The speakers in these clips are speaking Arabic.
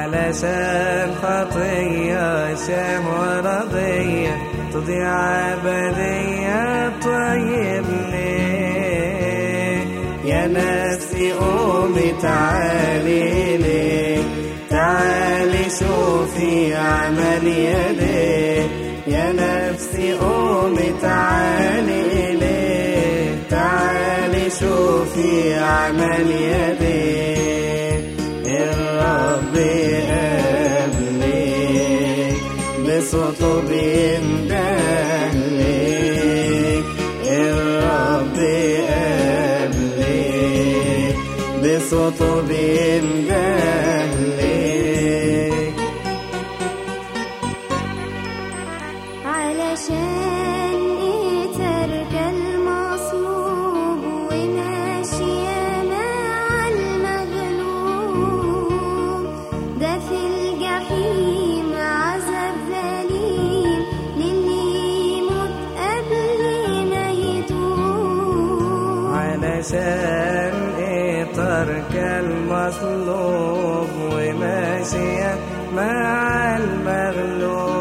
علشان خطية شهوة رضية تضيع أبدية طيب ليه يا نفسي قومي تعالي ليه تعالي شوفي عمل يديه يا نفسي قومي تعالي ليه تعالي شوفي عمل يديه بصوته بيندهلك الرب قبلك بصوته بيندهلك إيه ترك المطلوب وماشية مع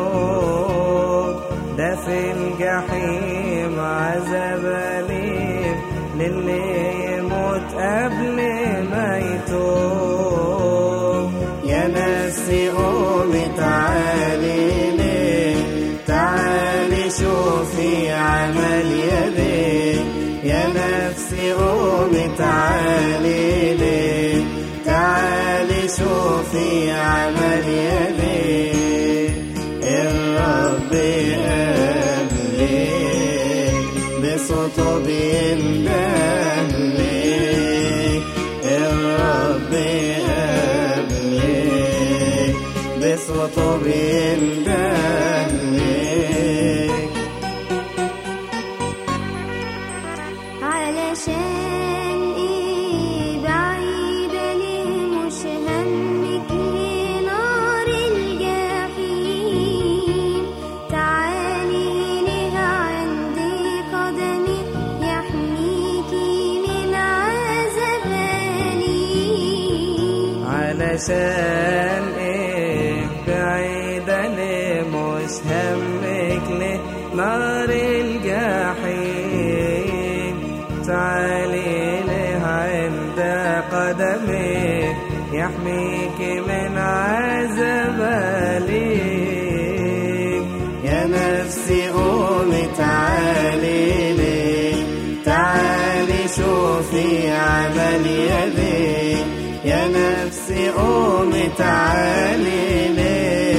المغلوب. ده في الجحيم عذاب أليم للي يموت قبل شوفي عمل يديه الرب قبلك بصوته بيندهلك الرب بصوته علشان إيه بعيدة ليه مش همك ليه نار الجحيم. تعالي ليه عند قدمي يحميك من عذاب يا نفسي تعالي ليه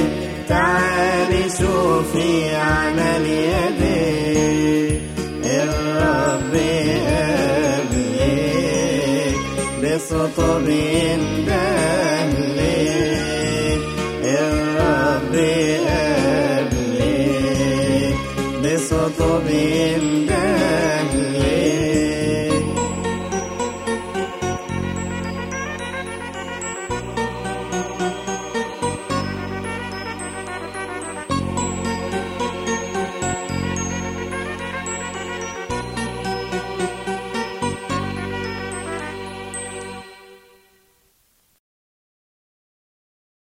تعالي شوفي عمل يديه الرب قبلك بصوته بيندهلك الرب قبلك بصوته بيندهلك